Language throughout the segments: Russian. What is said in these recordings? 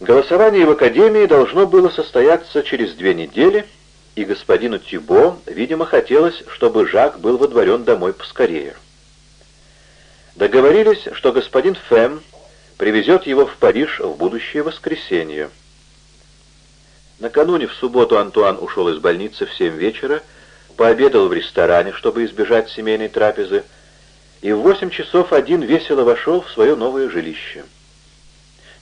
Голосование в Академии должно было состояться через две недели, и господину Тюбо, видимо, хотелось, чтобы Жак был водворен домой поскорее. Договорились, что господин Фэм привезет его в Париж в будущее воскресенье. Накануне в субботу Антуан ушел из больницы в семь вечера, пообедал в ресторане, чтобы избежать семейной трапезы, и в восемь часов один весело вошел в свое новое жилище.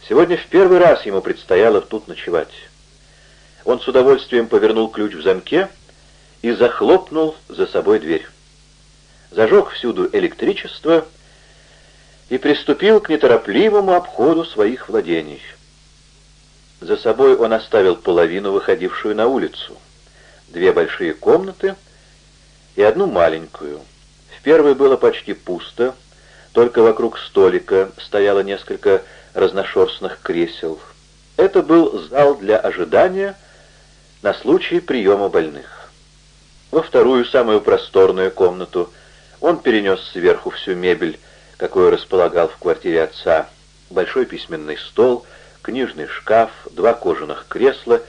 Сегодня в первый раз ему предстояло тут ночевать. Он с удовольствием повернул ключ в замке и захлопнул за собой дверь. Зажег всюду электричество и приступил к неторопливому обходу своих владений. За собой он оставил половину, выходившую на улицу, две большие комнаты и одну маленькую. В первой было почти пусто, только вокруг столика стояло несколько разношерстных кресел. Это был зал для ожидания на случай приема больных. Во вторую, самую просторную комнату он перенес сверху всю мебель, какую располагал в квартире отца, большой письменный стол, книжный шкаф, два кожаных кресла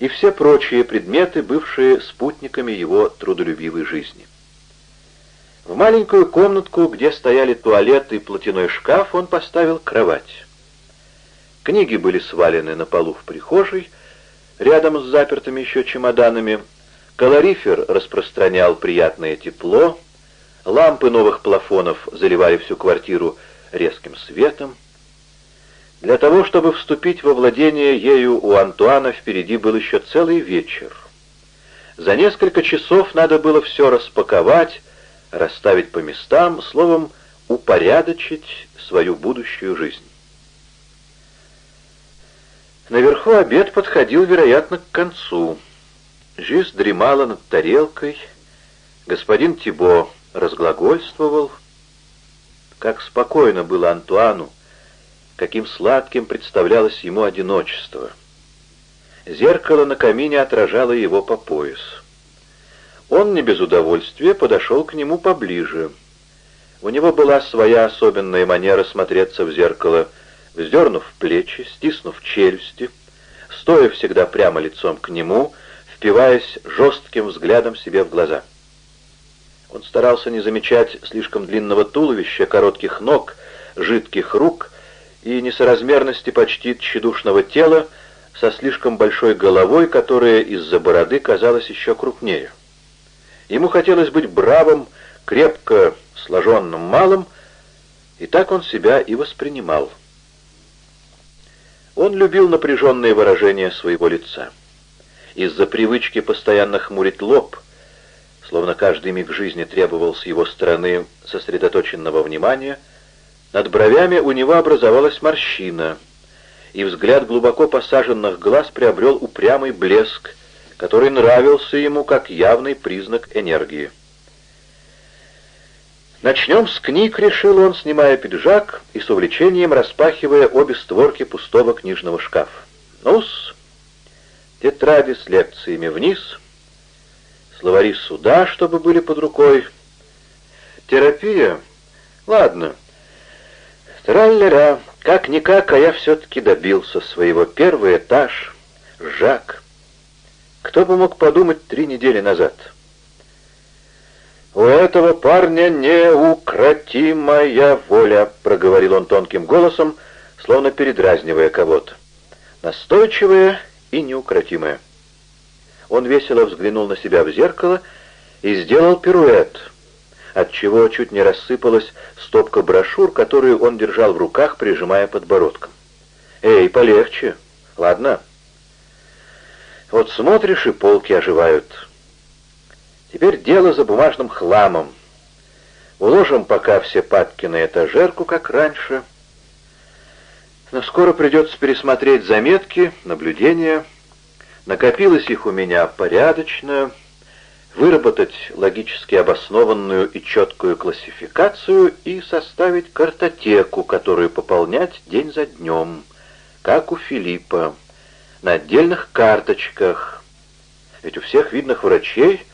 и все прочие предметы, бывшие спутниками его трудолюбивой жизни. В маленькую комнатку, где стояли туалет и платяной шкаф, он поставил кровать. Книги были свалены на полу в прихожей, рядом с запертыми еще чемоданами. Калорифер распространял приятное тепло, лампы новых плафонов заливали всю квартиру резким светом. Для того, чтобы вступить во владение ею у Антуана, впереди был еще целый вечер. За несколько часов надо было все распаковать, расставить по местам, словом, упорядочить свою будущую жизнь. Наверху обед подходил, вероятно, к концу. Жизнь дремала над тарелкой. Господин Тибо разглагольствовал. Как спокойно было Антуану, каким сладким представлялось ему одиночество. Зеркало на камине отражало его по пояс. Он не без удовольствия подошел к нему поближе. У него была своя особенная манера смотреться в зеркало — вздернув плечи, стиснув челюсти, стоя всегда прямо лицом к нему, впиваясь жестким взглядом себе в глаза. Он старался не замечать слишком длинного туловища, коротких ног, жидких рук и несоразмерности почти тщедушного тела со слишком большой головой, которая из-за бороды казалась еще крупнее. Ему хотелось быть бравым, крепко сложенным малым, и так он себя и воспринимал. Он любил напряженные выражения своего лица. Из-за привычки постоянно хмурить лоб, словно каждый миг жизни требовал с его стороны сосредоточенного внимания, над бровями у него образовалась морщина, и взгляд глубоко посаженных глаз приобрел упрямый блеск, который нравился ему как явный признак энергии. «Начнем с книг», — решил он, снимая пиджак и с увлечением распахивая обе створки пустого книжного шкафа. «Ну-с, тетради с лекциями вниз, словари суда, чтобы были под рукой. Терапия? Ладно. Траллера, как-никак, а я все-таки добился своего. Первый этаж, Жак. Кто бы мог подумать три недели назад?» «У этого парня неукротимая воля», — проговорил он тонким голосом, словно передразнивая кого-то. «Настойчивая и неукротимая». Он весело взглянул на себя в зеркало и сделал пируэт, отчего чуть не рассыпалась стопка брошюр, которую он держал в руках, прижимая подбородком. «Эй, полегче. Ладно?» «Вот смотришь, и полки оживают». Теперь дело за бумажным хламом. Уложим пока все папки на этажерку, как раньше. Но скоро придется пересмотреть заметки, наблюдения. Накопилось их у меня порядочно. Выработать логически обоснованную и четкую классификацию и составить картотеку, которую пополнять день за днем, как у Филиппа, на отдельных карточках. Ведь у всех видных врачей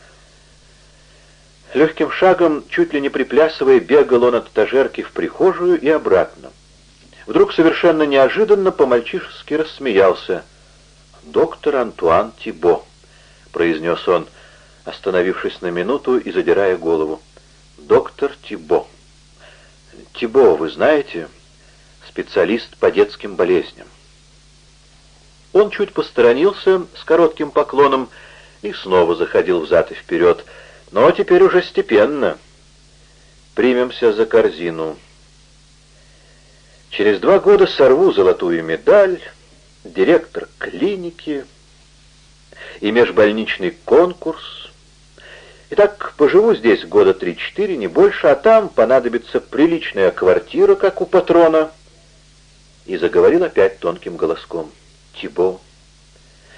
Легким шагом, чуть ли не приплясывая, бегал он от этажерки в прихожую и обратно. вдруг совершенно неожиданно по-мальчишески рассмеялся. «Доктор Антуан Тибо», — произнес он, остановившись на минуту и задирая голову. «Доктор Тибо. Тибо, вы знаете, специалист по детским болезням». Он чуть посторонился с коротким поклоном и снова заходил взад и вперед, но теперь уже степенно. Примемся за корзину. Через два года сорву золотую медаль, директор клиники и межбольничный конкурс. Итак, поживу здесь года три-четыре, не больше, а там понадобится приличная квартира, как у патрона. И заговорил опять тонким голоском. Тибо,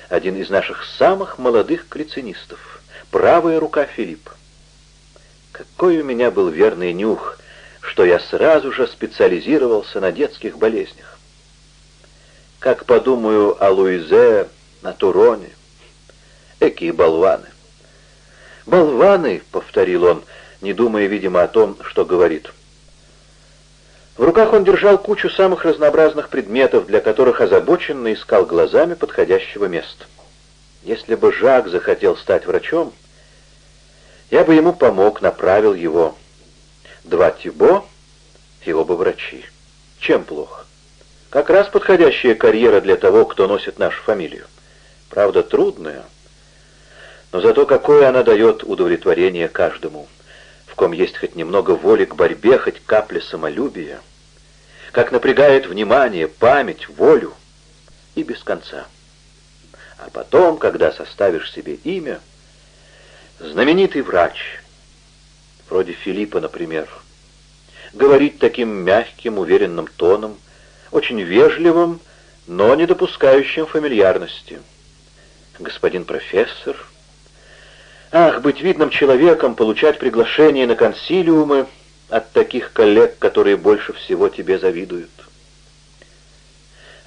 один из наших самых молодых клицинистов, правая рука Филиппа. Какой у меня был верный нюх, что я сразу же специализировался на детских болезнях. Как подумаю о Луизе, на Туроне. Экие болваны. «Болваны!» — повторил он, не думая, видимо, о том, что говорит. В руках он держал кучу самых разнообразных предметов, для которых озабоченно искал глазами подходящего места. Если бы Жак захотел стать врачом, я бы ему помог, направил его. Два Тибо и оба врачи. Чем плохо? Как раз подходящая карьера для того, кто носит нашу фамилию. Правда, трудная, но зато какое она дает удовлетворение каждому в ком есть хоть немного воли к борьбе, хоть капля самолюбия, как напрягает внимание, память, волю и без конца. А потом, когда составишь себе имя, знаменитый врач, вроде Филиппа, например, говорить таким мягким, уверенным тоном, очень вежливым, но не допускающим фамильярности. Господин профессор Ах, быть видным человеком, получать приглашение на консилиумы от таких коллег, которые больше всего тебе завидуют.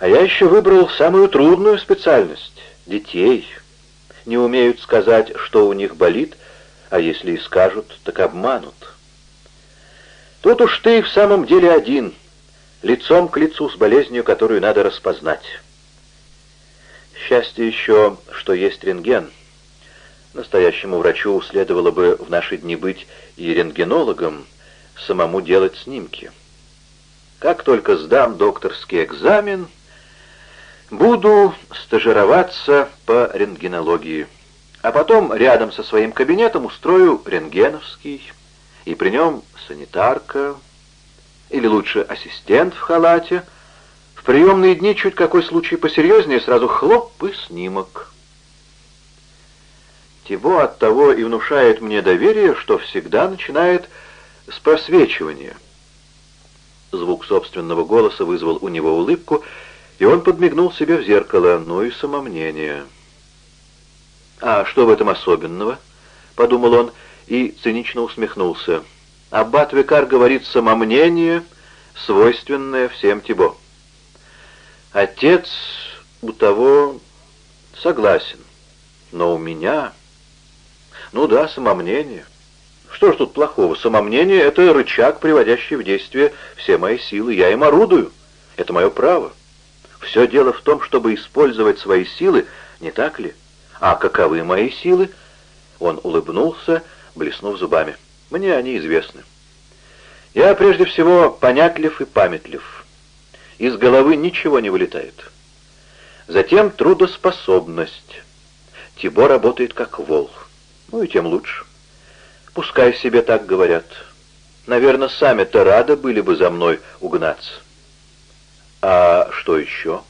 А я еще выбрал самую трудную специальность — детей. Не умеют сказать, что у них болит, а если и скажут, так обманут. Тут уж ты в самом деле один, лицом к лицу с болезнью, которую надо распознать. Счастье еще, что есть рентген — Настоящему врачу следовало бы в наши дни быть и рентгенологом, самому делать снимки. Как только сдам докторский экзамен, буду стажироваться по рентгенологии, а потом рядом со своим кабинетом устрою рентгеновский, и при нем санитарка, или лучше ассистент в халате. В приемные дни чуть какой случай посерьезнее, сразу хлоп и снимок. Тибо от того и внушает мне доверие, что всегда начинает с просвечивания. Звук собственного голоса вызвал у него улыбку, и он подмигнул себе в зеркало, ну и самомнение. «А что в этом особенного?» — подумал он и цинично усмехнулся. «Аббат Викар говорит самомнение, свойственное всем Тибо. Отец у того согласен, но у меня...» Ну да, самомнение. Что ж тут плохого? Самомнение — это рычаг, приводящий в действие все мои силы. Я им орудую. Это мое право. Все дело в том, чтобы использовать свои силы, не так ли? А каковы мои силы? Он улыбнулся, блеснув зубами. Мне они известны. Я прежде всего понятлив и памятлив. Из головы ничего не вылетает. Затем трудоспособность. Тибо работает как вол. Ну и тем лучше. Пускай себе так говорят. Наверное, сами-то рады были бы за мной угнаться. А что еще?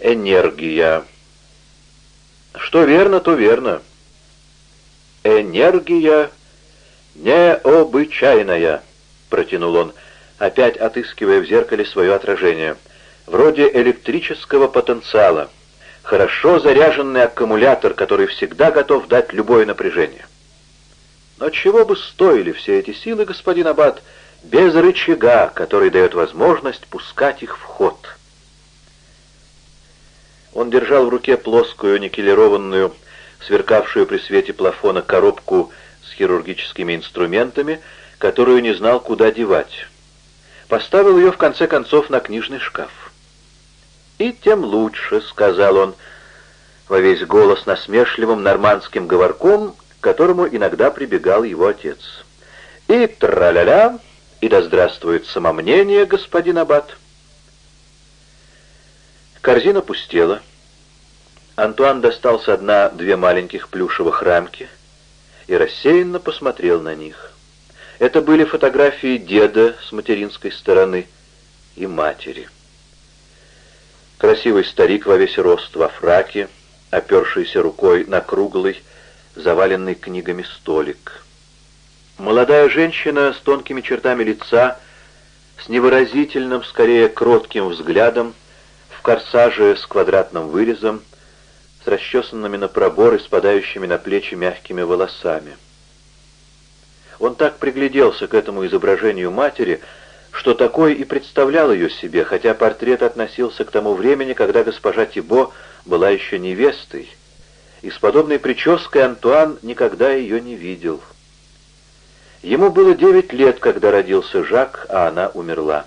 Энергия. Что верно, то верно. Энергия необычайная, протянул он, опять отыскивая в зеркале свое отражение. Вроде электрического потенциала хорошо заряженный аккумулятор, который всегда готов дать любое напряжение. Но чего бы стоили все эти силы, господин Аббат, без рычага, который дает возможность пускать их в ход? Он держал в руке плоскую, никелированную, сверкавшую при свете плафона коробку с хирургическими инструментами, которую не знал, куда девать. поставил ее в конце концов на книжный шкаф. «И тем лучше», — сказал он во весь голос насмешливым нормандским говорком, к которому иногда прибегал его отец. «И тра-ля-ля, и да здравствует самомнение, господин Аббат!» Корзина пустела. Антуан достал со дна две маленьких плюшевых рамки и рассеянно посмотрел на них. Это были фотографии деда с материнской стороны и матери. Красивый старик во весь рост во фраке, опершийся рукой на круглый, заваленный книгами столик. Молодая женщина с тонкими чертами лица, с невыразительным, скорее кротким взглядом, в корсаже с квадратным вырезом, с расчесанными на пробор и спадающими на плечи мягкими волосами. Он так пригляделся к этому изображению матери, что такой и представлял ее себе, хотя портрет относился к тому времени, когда госпожа Тибо была еще невестой, и с подобной прической Антуан никогда ее не видел. Ему было девять лет, когда родился Жак, а она умерла.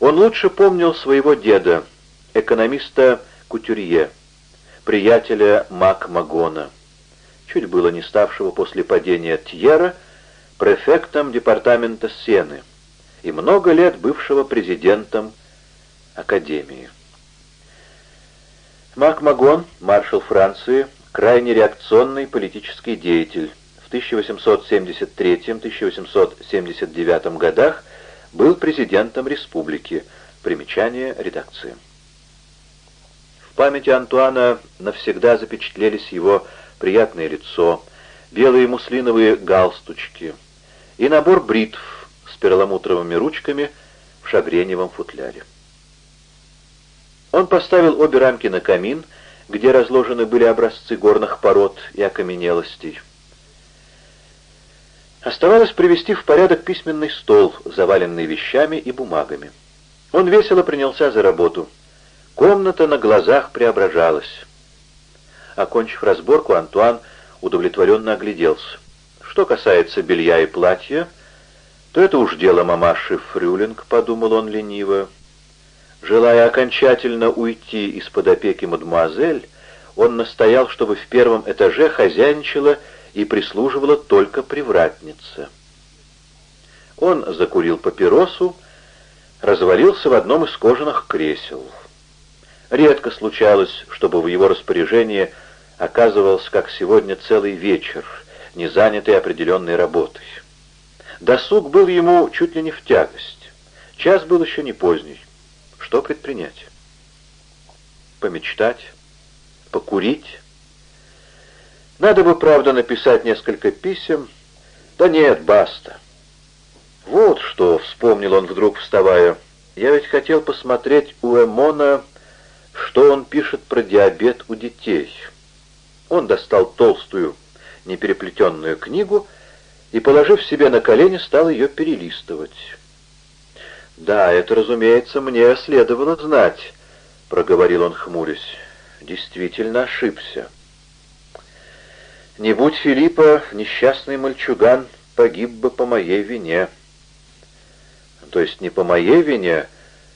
Он лучше помнил своего деда, экономиста Кутюрье, приятеля Мак Магона, чуть было не ставшего после падения Тьера префектом департамента Сены и много лет бывшего президентом Академии. Мак Магон, маршал Франции, крайне реакционный политический деятель. В 1873-1879 годах был президентом республики. Примечание редакции. В памяти Антуана навсегда запечатлелись его приятное лицо, белые муслиновые галстучки и набор бритв с перламутровыми ручками в шагреневом футляре. Он поставил обе рамки на камин, где разложены были образцы горных пород и окаменелостей. Оставалось привести в порядок письменный стол, заваленный вещами и бумагами. Он весело принялся за работу. Комната на глазах преображалась. Окончив разборку, Антуан удовлетворенно огляделся. Что касается белья и платья, то это уж дело мамаши Фрюлинг, подумал он лениво. Желая окончательно уйти из-под опеки мадемуазель, он настоял, чтобы в первом этаже хозяйничала и прислуживала только привратница. Он закурил папиросу, развалился в одном из кожаных кресел. Редко случалось, чтобы в его распоряжении оказывался, как сегодня, целый вечер, не занятый определенной работой. Досуг был ему чуть ли не в тягость. Час был еще не поздний. Что предпринять? Помечтать? Покурить? Надо бы, правда, написать несколько писем. Да нет, баста. Вот что, вспомнил он вдруг, вставая. Я ведь хотел посмотреть у Эмона, что он пишет про диабет у детей. Он достал толстую, непереплетенную книгу и, положив себе на колени, стал ее перелистывать. «Да, это, разумеется, мне следовало знать», — проговорил он, хмурясь. «Действительно ошибся». Не будь Филиппа, несчастный мальчуган погиб бы по моей вине. То есть не по моей вине,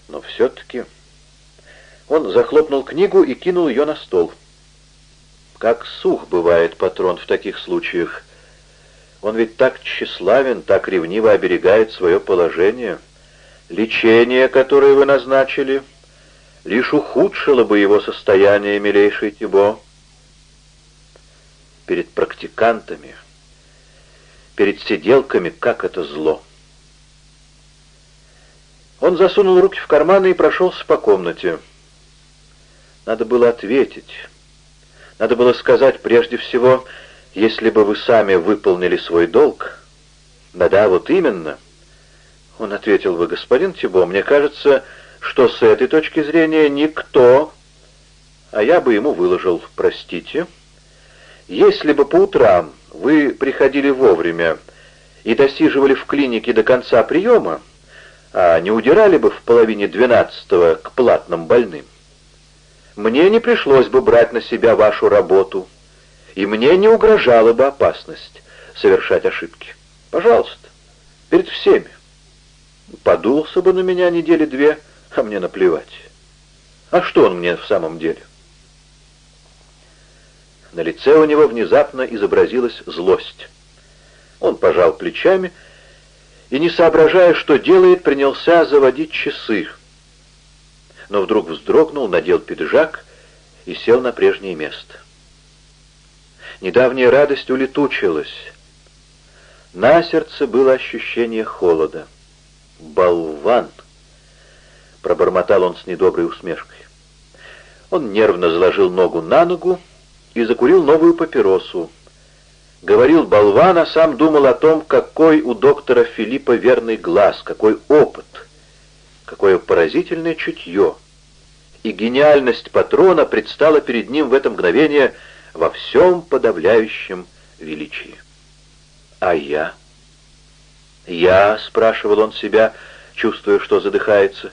но все-таки... Он захлопнул книгу и кинул ее на стол. Как сух бывает патрон в таких случаях. Он ведь так тщеславен, так ревниво оберегает свое положение. Лечение, которое вы назначили, лишь ухудшило бы его состояние, милейший Тибо перед практикантами, перед сиделками, как это зло. Он засунул руки в карманы и прошелся по комнате. Надо было ответить. Надо было сказать прежде всего, если бы вы сами выполнили свой долг. Да-да, вот именно. Он ответил, вы, господин Тибо, мне кажется, что с этой точки зрения никто... А я бы ему выложил, простите... Если бы по утрам вы приходили вовремя и досиживали в клинике до конца приема, а не удирали бы в половине двенадцатого к платным больным, мне не пришлось бы брать на себя вашу работу, и мне не угрожала бы опасность совершать ошибки. Пожалуйста, перед всеми. Подулся бы на меня недели две, а мне наплевать. А что он мне в самом деле? На лице у него внезапно изобразилась злость. Он пожал плечами и, не соображая, что делает, принялся заводить часы. Но вдруг вздрогнул, надел пиджак и сел на прежнее место. Недавняя радость улетучилась. На сердце было ощущение холода. «Болван!» — пробормотал он с недоброй усмешкой. Он нервно заложил ногу на ногу и закурил новую папиросу. Говорил болван, а сам думал о том, какой у доктора Филиппа верный глаз, какой опыт, какое поразительное чутье. И гениальность патрона предстала перед ним в это мгновение во всем подавляющем величии. А я? Я, спрашивал он себя, чувствуя, что задыхается,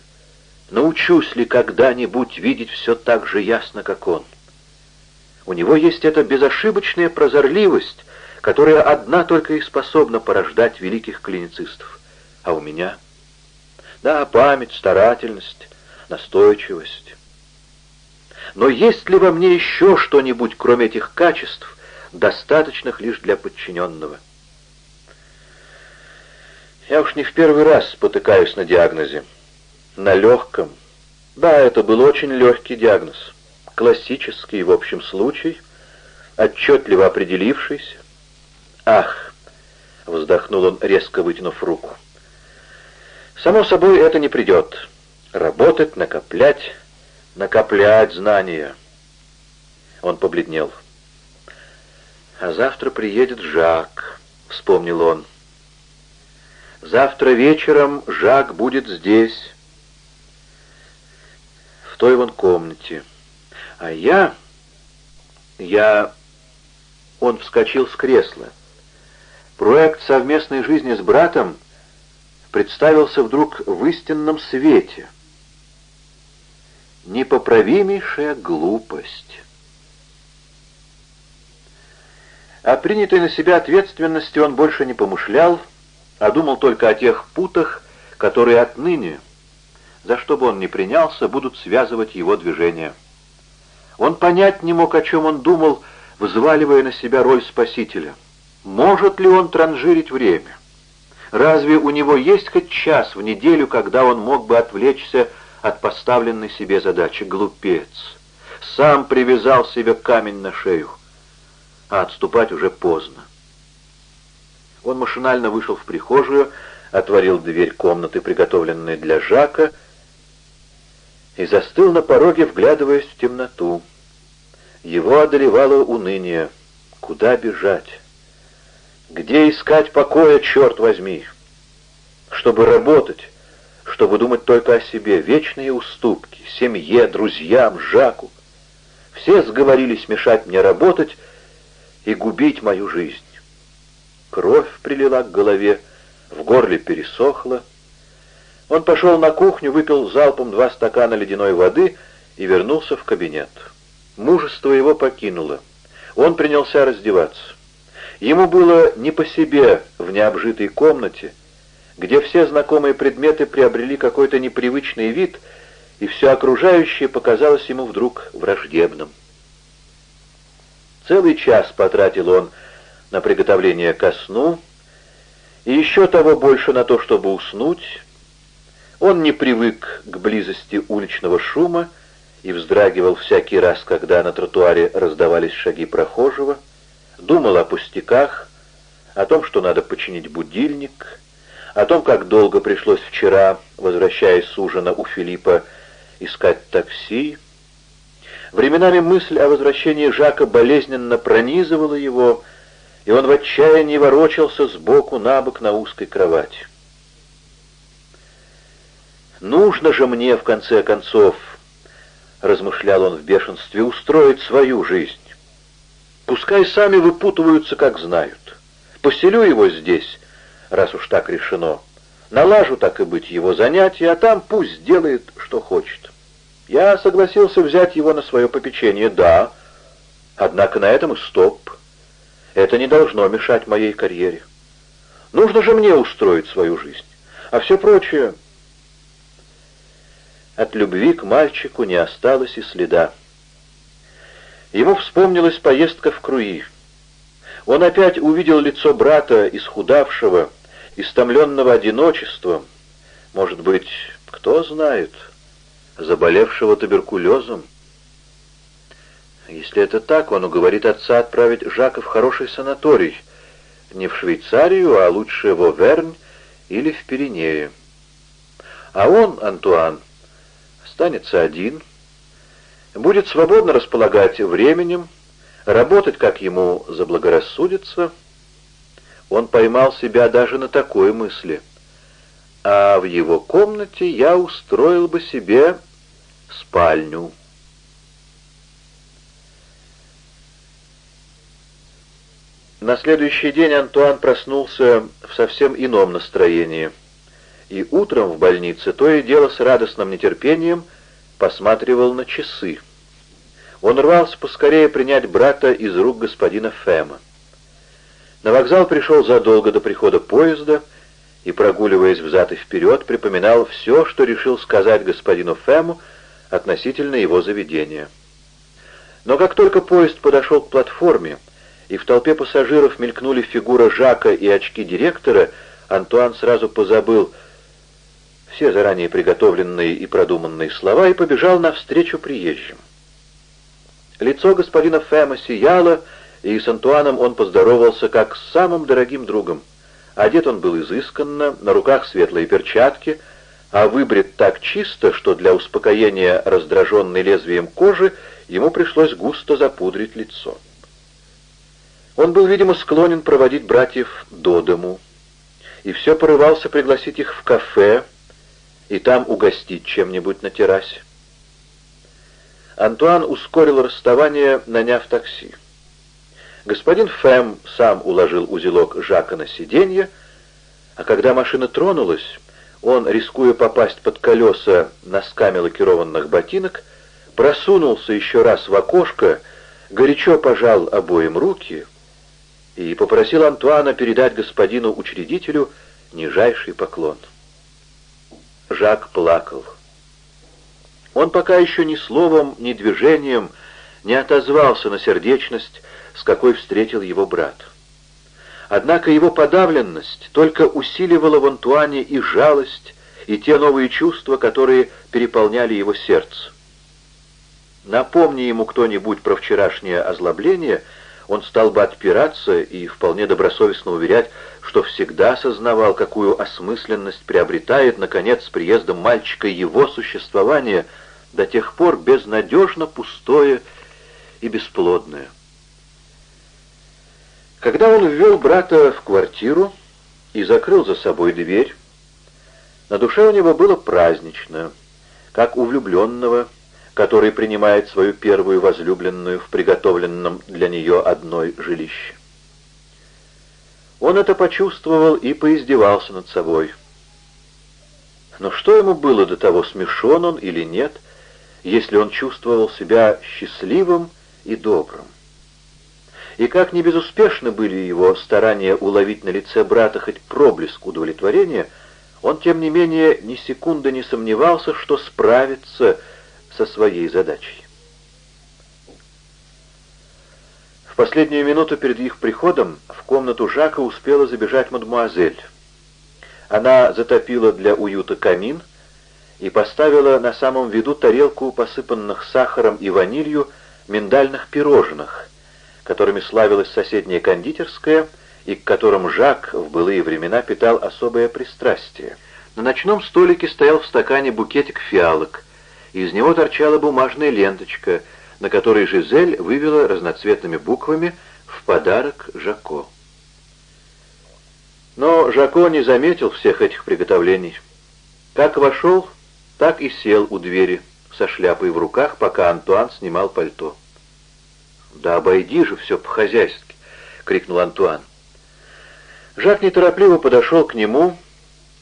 научусь ли когда-нибудь видеть все так же ясно, как он? У него есть эта безошибочная прозорливость, которая одна только и способна порождать великих клиницистов. А у меня? Да, память, старательность, настойчивость. Но есть ли во мне еще что-нибудь, кроме этих качеств, достаточных лишь для подчиненного? Я уж не в первый раз спотыкаюсь на диагнозе. На легком. Да, это был очень легкий диагноз. Классический, в общем, случай, отчетливо определившийся. Ах! Вздохнул он, резко вытянув руку. Само собой, это не придет. Работать, накоплять, накоплять знания. Он побледнел. «А завтра приедет Жак», — вспомнил он. Завтра вечером Жак будет здесь, в той вон комнате. А я... Я... Он вскочил с кресла. Проект совместной жизни с братом представился вдруг в истинном свете. Непоправимейшая глупость. О принятой на себя ответственности он больше не помышлял, а думал только о тех путах, которые отныне, за что бы он ни принялся, будут связывать его движения. Он понять не мог, о чем он думал, взваливая на себя роль спасителя. Может ли он транжирить время? Разве у него есть хоть час в неделю, когда он мог бы отвлечься от поставленной себе задачи? Глупец! Сам привязал себе камень на шею, а отступать уже поздно. Он машинально вышел в прихожую, отворил дверь комнаты, приготовленной для Жака, и застыл на пороге, вглядываясь в темноту. Его одолевало уныние. Куда бежать? Где искать покоя, черт возьми? Чтобы работать, чтобы думать только о себе, вечные уступки, семье, друзьям, Жаку. Все сговорились мешать мне работать и губить мою жизнь. Кровь прилила к голове, в горле пересохло. Он пошел на кухню, выпил залпом два стакана ледяной воды и вернулся в кабинет. Мужество его покинуло. Он принялся раздеваться. Ему было не по себе в необжитой комнате, где все знакомые предметы приобрели какой-то непривычный вид, и все окружающее показалось ему вдруг враждебным. Целый час потратил он на приготовление ко сну, и еще того больше на то, чтобы уснуть. Он не привык к близости уличного шума и вздрагивал всякий раз, когда на тротуаре раздавались шаги прохожего, думал о пустяках, о том, что надо починить будильник, о том, как долго пришлось вчера, возвращаясь с ужина у Филиппа, искать такси. Временами мысль о возвращении Жака болезненно пронизывала его, и он в отчаянии ворочался сбоку на бок на узкой кровати. «Нужно же мне, в конце концов, — размышлял он в бешенстве, — устроить свою жизнь. Пускай сами выпутываются, как знают. Поселю его здесь, раз уж так решено. Налажу, так и быть, его занятия, а там пусть делает, что хочет. Я согласился взять его на свое попечение, да, однако на этом и стоп». Это не должно мешать моей карьере. Нужно же мне устроить свою жизнь. А все прочее... От любви к мальчику не осталось и следа. Ему вспомнилась поездка в Круи. Он опять увидел лицо брата, исхудавшего, истомленного одиночеством, может быть, кто знает, заболевшего туберкулезом. Если это так, он уговорит отца отправить Жака в хороший санаторий, не в Швейцарию, а лучше в Овернь или в Пиренеи. А он, Антуан, останется один, будет свободно располагать временем, работать, как ему заблагорассудится. Он поймал себя даже на такой мысли. А в его комнате я устроил бы себе спальню. На следующий день Антуан проснулся в совсем ином настроении. И утром в больнице то и дело с радостным нетерпением посматривал на часы. Он рвался поскорее принять брата из рук господина Фэма. На вокзал пришел задолго до прихода поезда и, прогуливаясь взад и вперед, припоминал все, что решил сказать господину Фэму относительно его заведения. Но как только поезд подошел к платформе, и в толпе пассажиров мелькнули фигура Жака и очки директора, Антуан сразу позабыл все заранее приготовленные и продуманные слова и побежал навстречу приезжим. Лицо господина Фэма сияло, и с Антуаном он поздоровался как с самым дорогим другом. Одет он был изысканно, на руках светлые перчатки, а выбрит так чисто, что для успокоения раздраженной лезвием кожи ему пришлось густо запудрить лицо. Он был, видимо, склонен проводить братьев до дому, и все порывался пригласить их в кафе и там угостить чем-нибудь на террасе. Антуан ускорил расставание, наняв такси. Господин Фэм сам уложил узелок Жака на сиденье, а когда машина тронулась, он, рискуя попасть под колеса носками лакированных ботинок, просунулся еще раз в окошко, горячо пожал обоим руки и попросил Антуана передать господину учредителю нижайший поклон. Жак плакал. Он пока еще ни словом, ни движением не отозвался на сердечность, с какой встретил его брат. Однако его подавленность только усиливала в Антуане и жалость, и те новые чувства, которые переполняли его сердце. Напомни ему кто-нибудь про вчерашнее озлобление, он стал бы отпираться и вполне добросовестно уверять, что всегда осознавал, какую осмысленность приобретает, наконец, с приездом мальчика его существование — до тех пор безнадежно пустое и бесплодное. Когда он ввел брата в квартиру и закрыл за собой дверь, на душе у него было празднично, как у влюбленного, который принимает свою первую возлюбленную в приготовленном для нее одной жилище. Он это почувствовал и поиздевался над собой. Но что ему было до того, смешон он или нет, если он чувствовал себя счастливым и добрым. И как не безуспешны были его старания уловить на лице брата хоть проблеск удовлетворения, он, тем не менее, ни секунды не сомневался, что справится со своей задачей. В последнюю минуту перед их приходом в комнату Жака успела забежать мадемуазель. Она затопила для уюта камин — и поставила на самом виду тарелку посыпанных сахаром и ванилью миндальных пирожных, которыми славилась соседняя кондитерская и к которым Жак в былые времена питал особое пристрастие. На ночном столике стоял в стакане букетик фиалок, из него торчала бумажная ленточка, на которой Жизель вывела разноцветными буквами «В подарок Жако». Но Жако не заметил всех этих приготовлений. Как вошел, так и сел у двери со шляпой в руках, пока Антуан снимал пальто. «Да обойди же все по-хозяйски!» — крикнул Антуан. Жак неторопливо подошел к нему,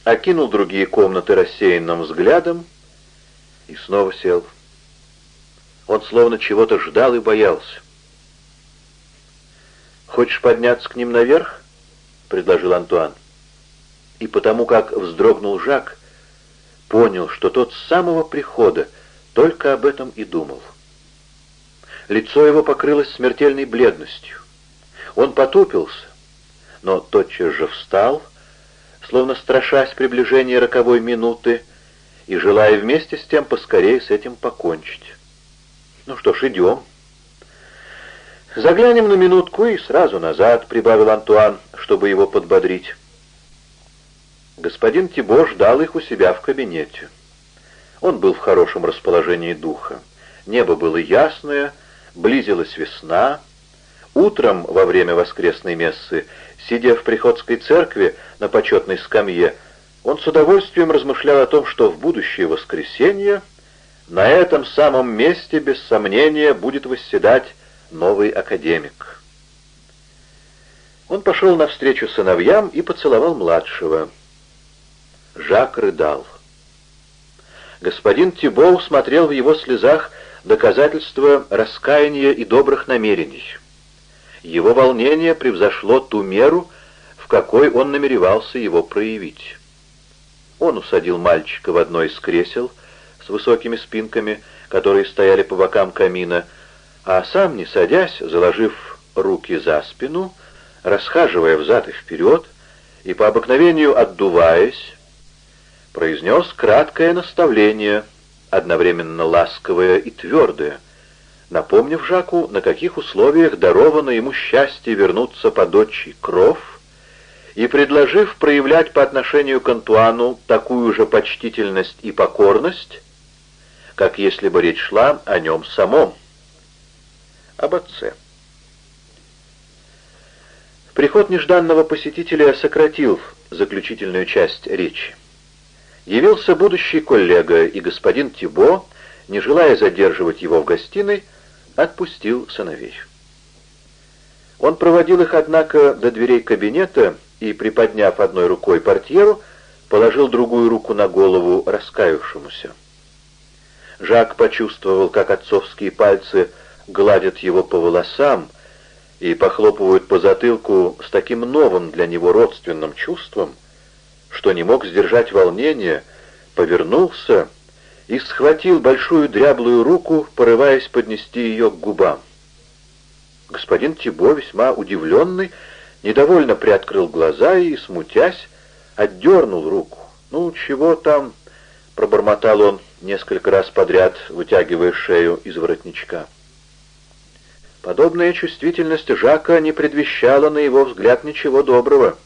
окинул другие комнаты рассеянным взглядом и снова сел. Он словно чего-то ждал и боялся. «Хочешь подняться к ним наверх?» — предложил Антуан. и потому как вздрогнул Жак, понял, что тот с самого прихода только об этом и думал. Лицо его покрылось смертельной бледностью. Он потупился, но тотчас же встал, словно страшась приближения роковой минуты, и желая вместе с тем поскорее с этим покончить. «Ну что ж, идем». «Заглянем на минутку и сразу назад», — прибавил Антуан, чтобы его подбодрить. Господин Тибо ждал их у себя в кабинете. Он был в хорошем расположении духа. Небо было ясное, близилась весна. Утром, во время воскресной мессы, сидя в приходской церкви на почетной скамье, он с удовольствием размышлял о том, что в будущее воскресенье на этом самом месте, без сомнения, будет восседать новый академик. Он пошел навстречу сыновьям и поцеловал младшего. Жак рыдал. Господин Тибоу смотрел в его слезах доказательства раскаяния и добрых намерений. Его волнение превзошло ту меру, в какой он намеревался его проявить. Он усадил мальчика в одно из кресел с высокими спинками, которые стояли по бокам камина, а сам, не садясь, заложив руки за спину, расхаживая взад и вперед и по обыкновению отдуваясь, произнес краткое наставление, одновременно ласковое и твердое, напомнив Жаку, на каких условиях даровано ему счастье вернуться под отчий кров, и предложив проявлять по отношению к Антуану такую же почтительность и покорность, как если бы речь шла о нем самом об отце. Приход нежданного посетителя сократил заключительную часть речи. Явился будущий коллега, и господин Тибо, не желая задерживать его в гостиной, отпустил сыновей. Он проводил их, однако, до дверей кабинета и, приподняв одной рукой портьеру, положил другую руку на голову раскаявшемуся. Жак почувствовал, как отцовские пальцы гладят его по волосам и похлопывают по затылку с таким новым для него родственным чувством, что не мог сдержать волнения, повернулся и схватил большую дряблую руку, порываясь поднести ее к губам. Господин Тибо, весьма удивленный, недовольно приоткрыл глаза и, смутясь, отдернул руку. «Ну, чего там?» — пробормотал он несколько раз подряд, вытягивая шею из воротничка. Подобная чувствительность Жака не предвещала, на его взгляд, ничего доброго.